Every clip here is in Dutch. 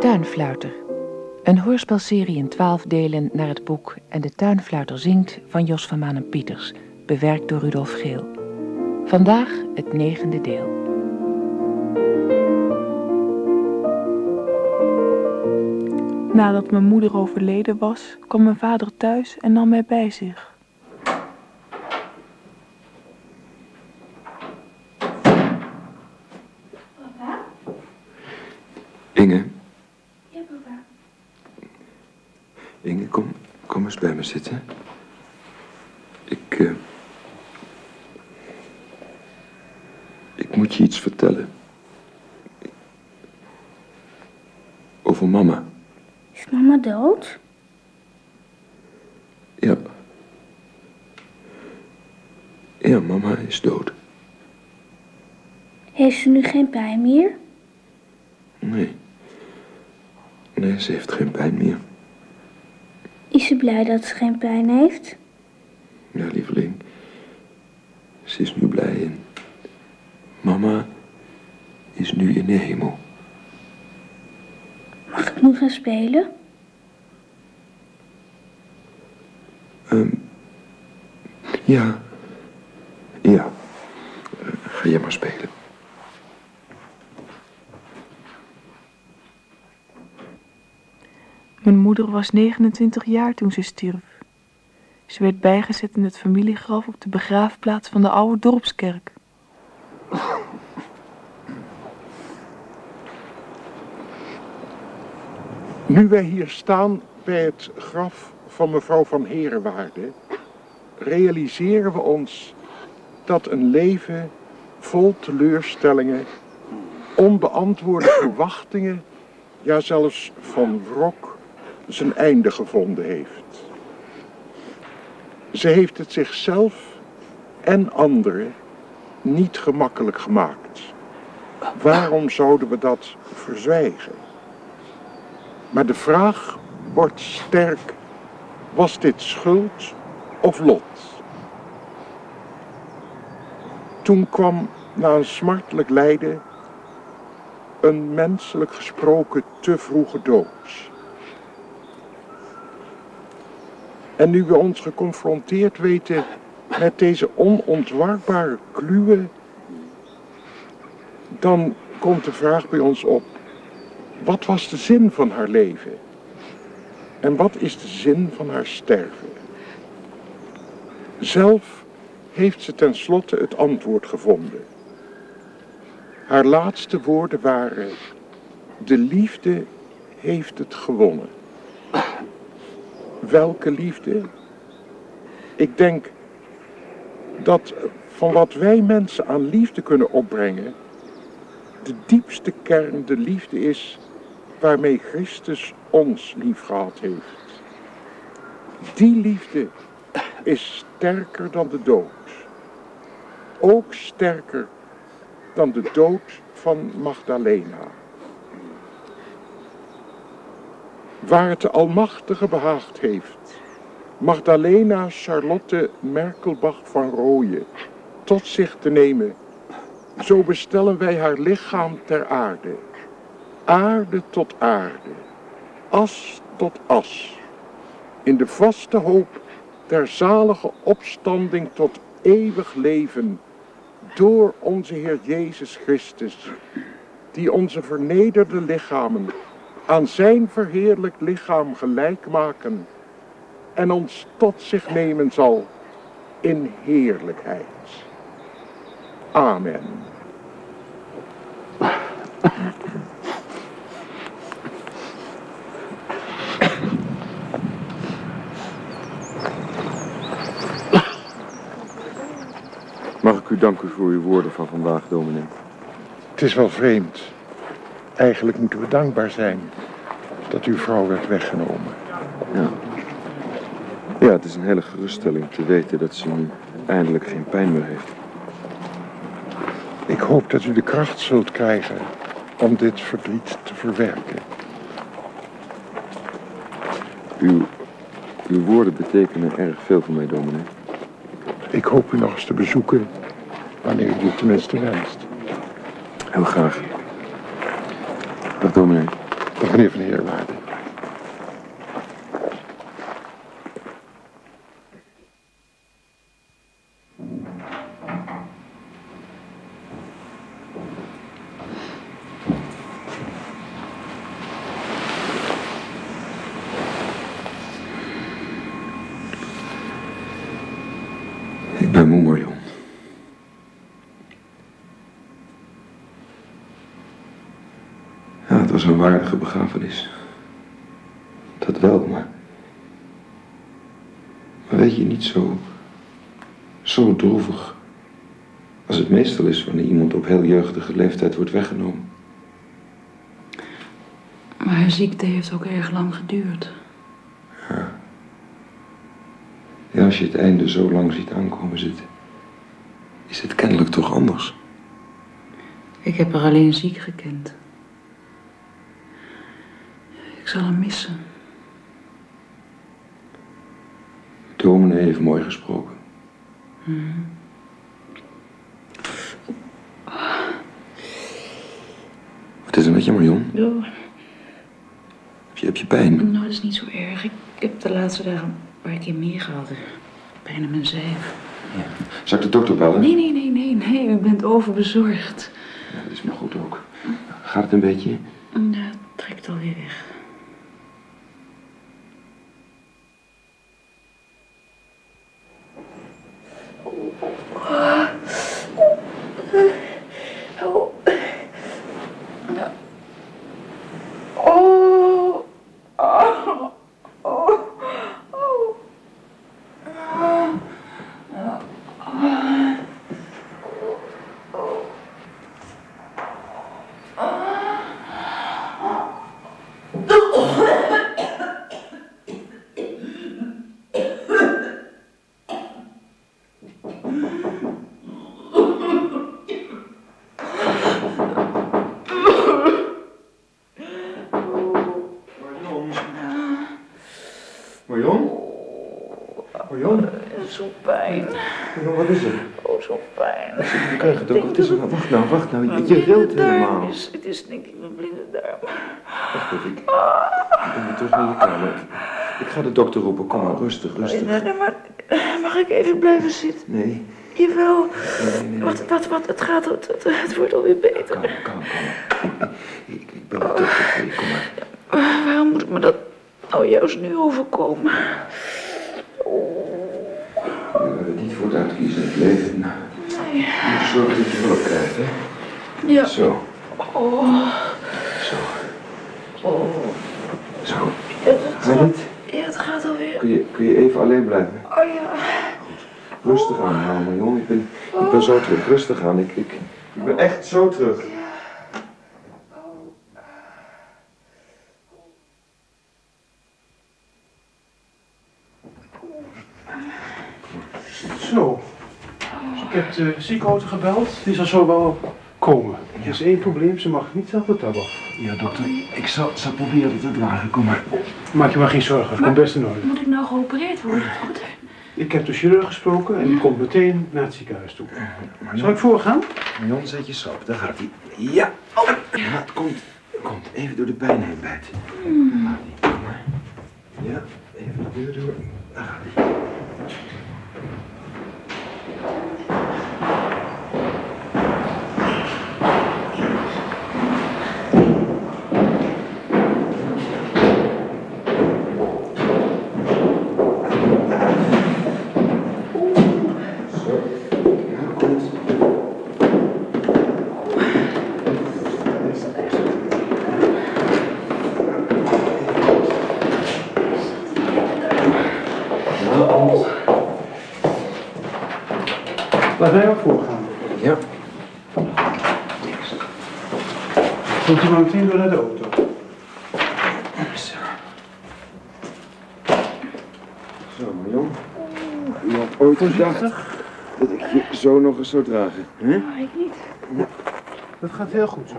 Tuinfluiter. Een hoorspelserie in twaalf delen naar het boek En de Tuinfluiter zingt van Jos van Manen Pieters, bewerkt door Rudolf Geel. Vandaag het negende deel. Nadat mijn moeder overleden was, kwam mijn vader thuis en nam mij bij zich. Papa? Inge, Ja, papa. Inge, kom, kom eens bij me zitten. Ik, eh, ik moet je iets vertellen. Over mama. Is mama dood? Ja. Ja, mama is dood. Heeft ze nu geen pijn meer? Nee. Nee, ze heeft geen pijn meer. Is ze blij dat ze geen pijn heeft? Ja, lieveling. Ze is nu blij en mama is nu in de hemel. Mag ik nu gaan spelen? Ja. Ja. Eh, ga jij maar spelen. Mijn moeder was 29 jaar toen ze stierf. Ze werd bijgezet in het familiegraf op de begraafplaats van de oude dorpskerk. Nu wij hier staan bij het graf van mevrouw van Herenwaarde, realiseren we ons dat een leven vol teleurstellingen, onbeantwoorde verwachtingen, ja zelfs van wrok, zijn einde gevonden heeft. Ze heeft het zichzelf en anderen niet gemakkelijk gemaakt. Waarom zouden we dat verzwijgen? Maar de vraag wordt sterk, was dit schuld of lot? Toen kwam na een smartelijk lijden een menselijk gesproken te vroege dood. En nu we ons geconfronteerd weten met deze onontwarbare kluwe, dan komt de vraag bij ons op, wat was de zin van haar leven? En wat is de zin van haar sterven? Zelf heeft ze tenslotte het antwoord gevonden. Haar laatste woorden waren, de liefde heeft het gewonnen. Welke liefde? Ik denk dat van wat wij mensen aan liefde kunnen opbrengen, de diepste kern de liefde is waarmee Christus ons lief gehad heeft. Die liefde is sterker dan de dood. Ook sterker dan de dood van Magdalena. Waar het de Almachtige behaagd heeft, Magdalena Charlotte Merkelbach van Rooyen tot zich te nemen, zo bestellen wij haar lichaam ter aarde. Aarde tot aarde, as tot as, in de vaste hoop der zalige opstanding tot eeuwig leven door onze Heer Jezus Christus, die onze vernederde lichamen aan zijn verheerlijk lichaam gelijk maken en ons tot zich nemen zal in heerlijkheid. Amen. Mag ik u danken voor uw woorden van vandaag, dominee? Het is wel vreemd. Eigenlijk moeten we dankbaar zijn dat uw vrouw werd weggenomen. Ja. Ja, het is een hele geruststelling te weten dat ze nu eindelijk geen pijn meer heeft. Ik hoop dat u de kracht zult krijgen om dit verdriet te verwerken. Uw, uw woorden betekenen erg veel voor mij, dominee. Ik hoop u nog eens te bezoeken wanneer u dit tenminste wenst. Heel graag. Dag, dominee. Dag meneer Van Heerwaarde. Ik ben moe, Marion. Ja, het was een waardige begrafenis. Dat wel, maar... Maar weet je, niet zo... Zo droevig... Als het meestal is wanneer iemand op heel jeugdige leeftijd wordt weggenomen. Maar haar ziekte heeft ook erg lang geduurd. Ja, als je het einde zo lang ziet aankomen zitten... Is het kennelijk toch anders. Ik heb haar alleen ziek gekend. Ik zal hem missen. Dominee heeft mooi gesproken. Wat is er met je, Marion? Heb je, heb je pijn? nou, dat is niet zo erg. Ik heb de laatste dagen een paar keer meer gehad. Pijn in mijn zijf. Zal ik de dokter bellen? Nee, nee, nee, nee, nee. U bent overbezorgd. Ja, dat is me goed ook. Gaat het een beetje? Nou, het trekt alweer weg. Marion? Marion? Zo'n pijn. Marion, wat is er? Oh, zo'n krijgt het ook. Wat is nou? Wacht nou, wacht nou. Je, je rilt helemaal. is- Het is denk ik mijn blinde darm. Wacht even. Ik, ik ben weer terug naar je kamer. Ik ga de dokter roepen. Kom maar, rustig, rustig. Nee, nee, maar mag ik even blijven zitten? Nee, Jawel. nee, nee. Wat, wat, wat, het gaat, het, het, het wordt alweer beter. Kalm, kalm, kalm. Ik, ik ben de dokter. Kom maar. Ah, Waarom moet me dat nou juist nu overkomen? Je gaat het niet voor het uitkiezen in het leven. Nee. je moet zorgen dat je hulp krijgt, hè? Ja. Zo, Oh, zo, oh. zo. Ja, Ga je het, niet? ja, het gaat alweer. Kun je, kun je even alleen blijven? Oh ja. Rustig aan, nou, jongen. Ik ben, ik ben zo terug. Rustig aan. Ik, ik, ik ben echt zo terug. Zo. Ik heb de ziekenauto gebeld. Die zal zo wel komen. Er is één probleem, ze mag niet zelf de tab af. Ja, dokter, ik zal, zal proberen het te dragen. Kom maar. Maak je maar geen zorgen, het komt best in orde. Moet ik nou geopereerd worden? Goed. Ik heb de chirurg gesproken en die komt meteen naar het ziekenhuis toe. Zal ik voorgaan? Jon, zet je schrap. Daar gaat hij. Ja. Ja, het komt. Komt. Even door de pijn heen bijten. Kom maar. Ja, even de deur door. Daar gaat hij. Laat mij ook voorgaan. Ja. Komt u maar meteen door naar de auto. Zo. Zo, Marion. U had ooit gedacht dat ik je zo nog eens zou dragen. Hè? Maar ik niet. Dat gaat heel goed zo.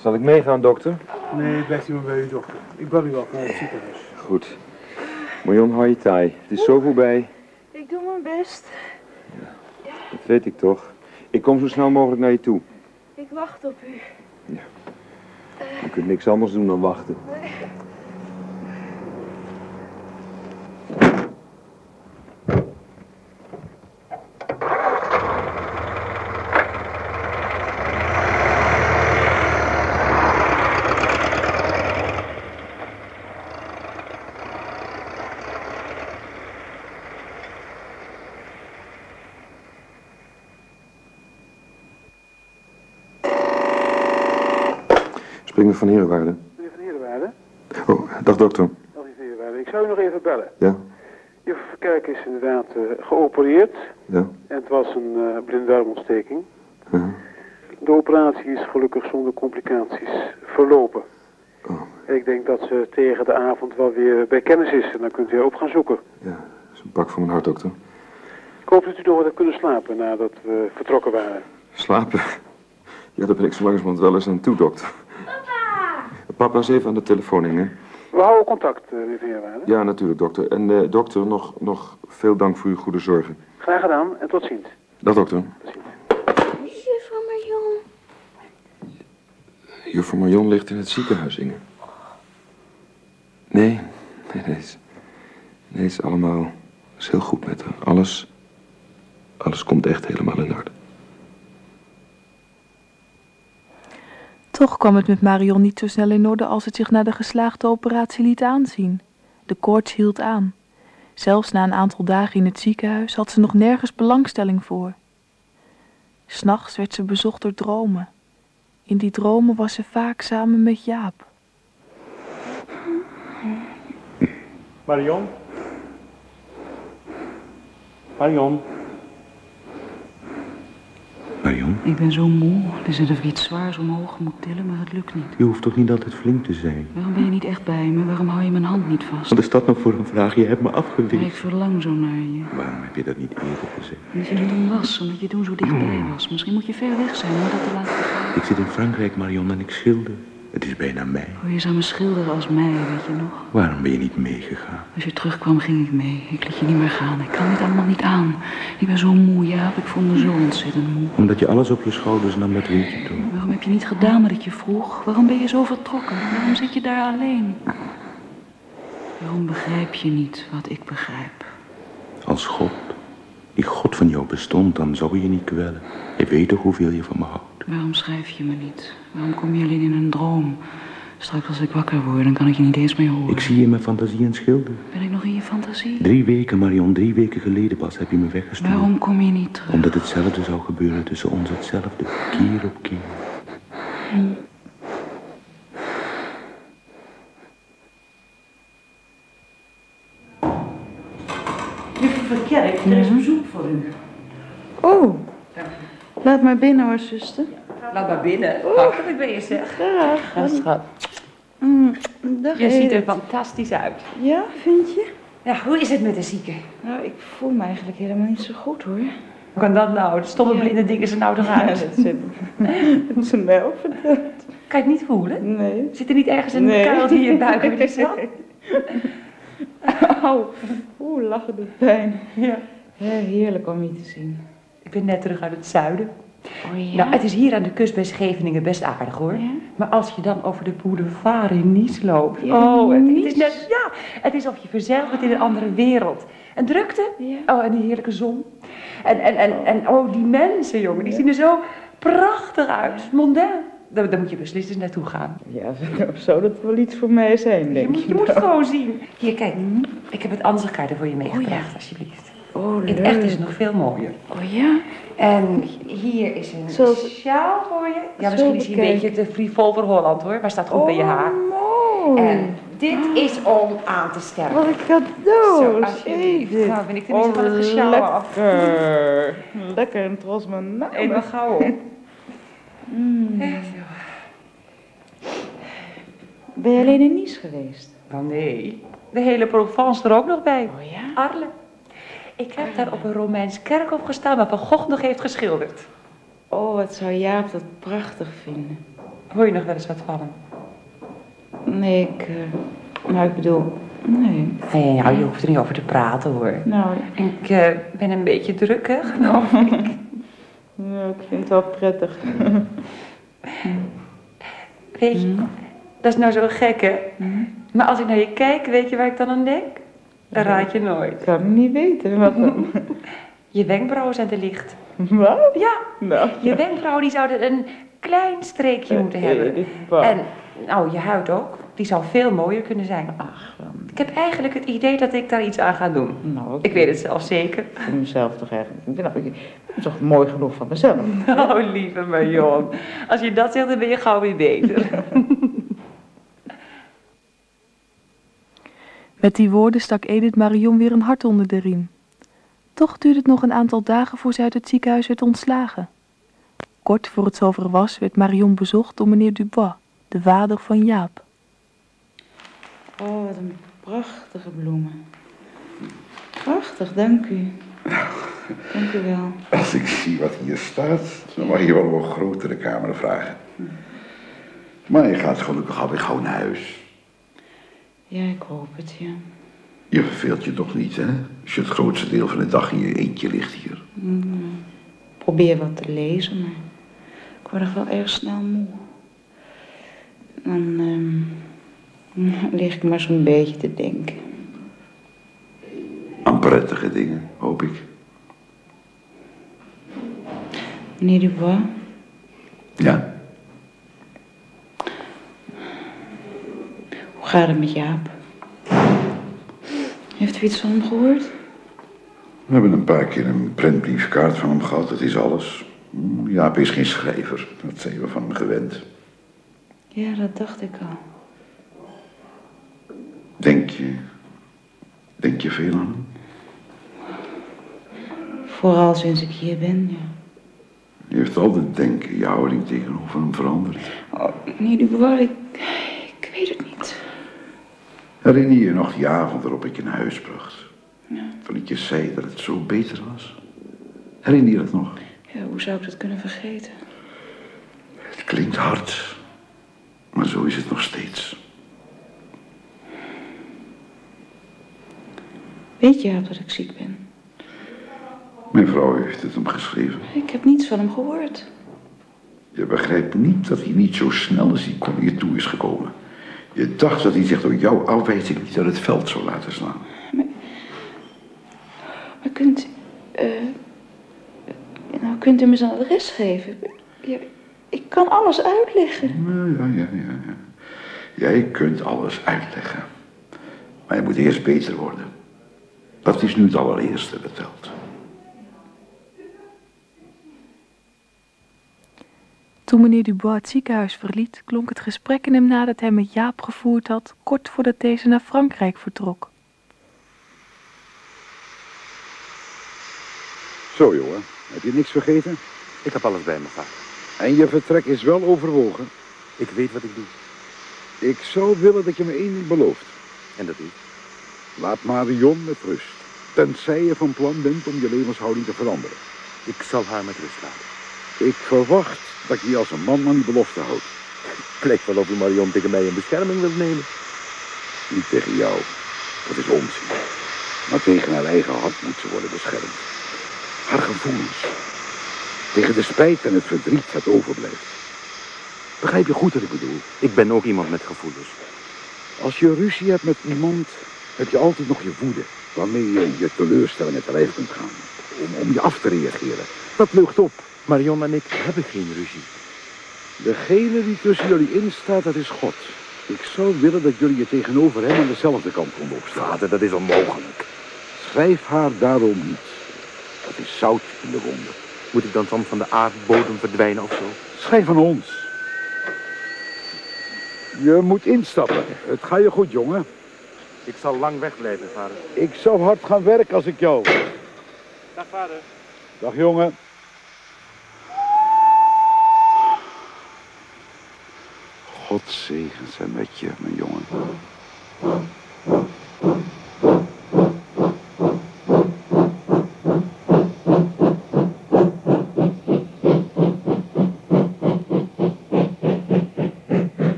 Zal ik meegaan, dokter? Nee, blijft u maar bij uw dokter. Ik bel u wel naar het ziekenhuis. Goed. Marion, hou je taai. Het is zo voorbij. Ik doe mijn best. Dat weet ik toch. Ik kom zo snel mogelijk naar je toe. Ik wacht op u. Je kunt niks anders doen dan wachten. Springer van Herenwaarde. Meneer Van Heerwaarde, Oh, dag dokter. Dag meneer Van Heerwaarde, ik zou u nog even bellen. Ja, Juf Verkerk is inderdaad eh, geopereerd ja. en het was een uh, blinddarmontsteking. De operatie is gelukkig zonder complicaties verlopen. Oh. Ik denk dat ze tegen de avond wel weer bij kennis is en dan kunt u haar op gaan zoeken. Ja, dat is een pak voor mijn hart, dokter. Ik hoop dat u nog wat hebt kunnen slapen nadat we vertrokken waren. Slapen? Ja, daar ben ik zo langzamerhand wel eens aan toe, dokter. Papa! Is even aan de telefoon, Inge. We houden contact, uh, meneer Van Heerwaarde. Ja, natuurlijk, dokter. En eh, dokter, nog, nog veel dank voor uw goede zorgen. Graag gedaan en tot ziens. Dag, dokter. Juffrouw Marion. Juffrouw Marion ligt in het ziekenhuis, Inge. Nee, nee, nee. Is, nee, is allemaal is heel goed met haar. Alles, alles komt echt helemaal in orde. Toch kwam het met Marion niet zo snel in orde als het zich na de geslaagde operatie liet aanzien. De koorts hield aan. Zelfs na een aantal dagen in het ziekenhuis had ze nog nergens belangstelling voor. S'nachts werd ze bezocht door dromen. In die dromen was ze vaak samen met Jaap. Marion? Marion? Marion, Ik ben zo moe. Er zit of ik iets zwaars omhoog moet tillen, maar het lukt niet. je hoeft toch niet altijd flink te zijn? Waarom ben je niet echt bij me? Waarom hou je mijn hand niet vast? Wat is dat nou voor een vraag? Je hebt me Maar ik afgewezen. verlang zo naar je. Waarom heb je dat niet eerder gezegd? Omdat je er toen was, omdat je toen zo dichtbij was. Misschien moet je ver weg zijn om dat te laten begrijpen. Ik zit in Frankrijk, Marion, en ik schilder. Het is bijna mei. Oh, je zou me schilderen als mij, weet je nog? Waarom ben je niet meegegaan? Als je terugkwam, ging ik mee. Ik liet je niet meer gaan. Ik kan dit allemaal niet aan. Ik ben zo moe, ja. Ik voel me zo ontzettend moe. Omdat je alles op je schouders nam, dat weet je toch? Waarom heb je niet gedaan wat ik je vroeg? Waarom ben je zo vertrokken? Waarom zit je daar alleen? Waarom begrijp je niet wat ik begrijp? Als God, die God van jou bestond, dan zou je je niet kwellen. Je weet toch hoeveel je van me houdt. Waarom schrijf je me niet? Waarom kom je alleen in een droom? Straks als ik wakker word, dan kan ik je niet eens meer horen. Ik zie je in mijn fantasie een schilder. Ben ik nog in je fantasie? Drie weken, Marion, drie weken geleden pas heb je me weggestuurd. Waarom kom je niet terug? Omdat hetzelfde zou gebeuren tussen ons, hetzelfde, keer op keer. Juffrouw Verkerk, er is bezoek voor u. Oh, laat maar binnen hoor, zuster. Laat maar binnen. Hartelijk ben je zeg. Graag. Ja, schat. Mm, dag Je ziet er fantastisch uit. Ja, vind je? Ja, hoe is het met de zieke? Nou, ik voel me eigenlijk helemaal niet zo goed hoor. Hoe kan dat nou? De stomme blinde dingen zijn nou toch Ja, uit? dat ze, dat ze mij ook verteld. Kan je het niet voelen? Nee. Zit er niet ergens een Nee. kuiltje in je buik waar die zat? Au, oeh, lachen doet pijn. Ja, heerlijk om je te zien. Ik ben net terug uit het zuiden. Oh ja? Nou, het is hier aan de kust bij Scheveningen best aardig hoor. Ja? Maar als je dan over de boulevard in Nice loopt. Ja, oh, het, het is Nice. net, ja, het is of je verzeild bent in een andere wereld. En drukte. Ja. Oh, en die heerlijke zon. En, en, en, en oh, die mensen, jongen, die zien er zo prachtig uit. Mondain. Daar, daar moet je beslist eens naartoe gaan. Ja, zou dat wel iets voor mij zijn, Je denk moet, je je moet het gewoon zien. Hier, kijk. Ik heb het ansichtkaarten voor je meegebracht, alsjeblieft. Oh, In het echt is het nog veel mooier. Oh ja? En hier is een Zo- sjaal voor je. Ja, misschien is hij een beetje te frivol voor Holland hoor, maar staat goed bij je haar. Oh, mooi. En dit is om aan te sterken. Wat een cadeau. Zo, alsjeblieft. Nou, ben ik tenminste van het gesjouw af. lekker. Lekker en trots mijn naam. Even gauw op. Mm. Ben je alleen in Nice geweest? Oh nee, de hele Provence er ook nog bij. Oh ja? Arles. Ik heb daar op een Romeins kerkhof gestaan waar Van Gogh nog heeft geschilderd. Oh, wat zou Jaap dat prachtig vinden. Hoor je nog wel eens wat van hem? Nee, ik... nou, ik bedoel... Nee. Nee, nou, je hoeft er niet over te praten hoor. Nou, Ik eh, ben een beetje druk, hè, geloof ik. ja, ik vind het wel prettig. Weet je, dat is nou zo gek, hè? Maar als ik naar je kijk, weet je waar ik dan aan denk? Dat raad je nooit. kan ik niet weten. Wat dan? Je wenkbrauwen zijn te licht. Wat? Ja, Nou, je wenkbrauwen die zouden een klein streekje moeten hebben. En, nou, je huid ook. Die zou veel mooier kunnen zijn. Ach. Ik heb eigenlijk het idee dat ik daar iets aan ga doen. Nou, Ik weet het zelf zeker. Ik vind mezelf toch eigenlijk. Ik ben, nou, ik ben toch mooi genoeg van mezelf. Oh, lieve Marion. Als je dat zegt, dan ben je gauw weer beter. Met die woorden stak Edith Marion weer een hart onder de riem. Toch duurde het nog een aantal dagen voor ze uit het ziekenhuis werd ontslagen. Kort voor het zover was, werd Marion bezocht door meneer Dubois, de vader van Jaap. Oh, wat een prachtige bloemen. Prachtig, dank u. Dank u wel. Als ik zie wat hier staat, dan mag je wel een grotere kamer vragen. Maar je gaat gelukkig alweer gauw naar huis. Ja, ik hoop het, ja. Je verveelt je toch niet, hè? Als je het grootste deel van de dag in je eentje ligt hier. Mm, Probeer wat te lezen, maar ik word er wel erg snel moe. Dan ehm, lig ik maar zo'n beetje te denken. Aan prettige dingen, hoop ik. Meneer Dubois, Ja? Het met Jaap? Heeft u iets van hem gehoord? We hebben een paar keer een prentbriefkaart van hem gehad, dat is alles. Jaap is geen schrijver, dat zijn we van hem gewend. Ja, dat dacht ik al. Denk je, denk je veel aan hem? Vooral sinds ik hier ben, ja. Je heeft altijd denken, je houding tegenover hem veranderd. Oh, meneer Dubois, ik. Herinner je je nog die avond waarop ik je naar huis bracht? Toen ik je zei dat het zo beter was? Herinner je dat nog? Ja, hoe zou ik dat kunnen vergeten? Het klinkt hard, maar zo is het nog steeds. Weet je dat ik ziek ben? Mijn vrouw heeft het hem geschreven. Ik heb niets van hem gehoord. Je begrijpt niet dat hij niet zo snel als hij kon je toe is gekomen. Je dacht dat hij zich door jouw afwijzing niet uit het veld zou laten slaan. Maar kunt, eh, nou, kunt u me zijn adres geven? Ja, ik kan alles uitleggen. Ja, ja, ja, ja, ja. Jij kunt alles uitleggen. Maar je moet eerst beter worden. Dat is nu het allereerste dat telt. Toen meneer Dubois het ziekenhuis verliet, klonk het gesprek in hem na dat hij met Jaap gevoerd had, kort voordat deze naar Frankrijk vertrok. Zo, jongen. Heb je niks vergeten? Ik heb alles bij me, vader. En je vertrek is wel overwogen. Ik weet wat ik doe. Ik zou willen dat je me één ding belooft. En dat doe Laat Marion met rust. Tenzij je van plan bent om je levenshouding te veranderen. Ik zal haar met rust laten. Ik verwacht dat je als een man aan die belofte houdt. Het lijkt wel of u Marion tegen mij in bescherming wilt nemen. Niet tegen jou. Dat is onzin. Maar tegen haar eigen hart moet ze worden beschermd. Haar gevoelens. Tegen de spijt en het verdriet dat overblijft. Begrijp je goed wat ik bedoel? Ik ben ook iemand met gevoelens. Als je ruzie hebt met iemand, heb je altijd nog je woede. Waarmee je je teleurstellingen te lijf kunt gaan. Om, om je af te reageren. Dat lucht op. Marion en ik hebben geen ruzie. Degene die tussen jullie instaat, dat is God. Ik zou willen dat jullie je tegenover hem aan dezelfde kant konden opstaan. Vader, dat is onmogelijk. Schrijf haar daarom niet. Dat is zout in de wonden. Moet ik dan soms van de aardbodem verdwijnen of zo? Schrijf van ons. Je moet instappen. Het gaat je goed, jongen. Ik zal lang wegblijven, vader. Ik zou hard gaan werken als ik jou. Dag, vader. Dag, jongen. God zegen zijn met je, mijn jongen.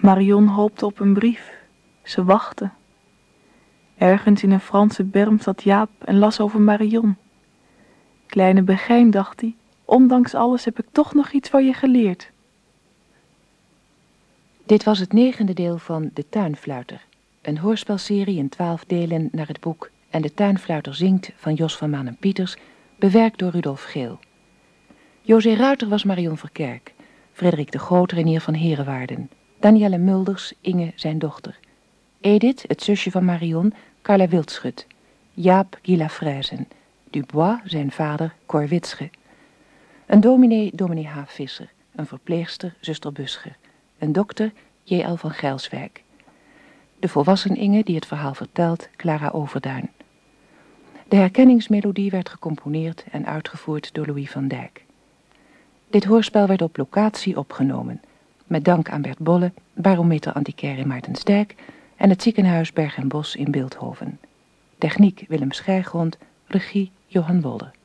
Marion hoopte op een brief. Ze wachtte. Ergens in een Franse berm zat Jaap en las over Marion. Kleine Begijn, dacht hij, Ondanks alles heb ik toch nog iets van je geleerd. Dit was het negende deel van De Tuinfluiter, een hoorspelserie in twaalf delen naar het boek En de Tuinfluiter zingt van Jos van Manen Pieters, bewerkt door Rudolf Geel. José Ruiter was Marion Verkerk, Frederik de Groot Renier van Herenwaarden, Danielle Mulders, Inge zijn dochter, Edith, het zusje van Marion, Carla Wildschut, Jaap Gila Frijzen, Dubois, zijn vader, Cor Witsche, een dominee, dominee H. Visser, een verpleegster, zuster Buscher, een dokter, J.L. van Gijlswijk. De volwassen Inge die het verhaal vertelt, Clara Overduin. De herkenningsmelodie werd gecomponeerd en uitgevoerd door Louis van Dijk. Dit hoorspel werd op locatie opgenomen, met dank aan Bert Bolle, barometer antiquaire in Maartensdijk en het ziekenhuis Berg en Bos in Beeldhoven. Techniek Willem Schijgrond, regie Johan Wolder.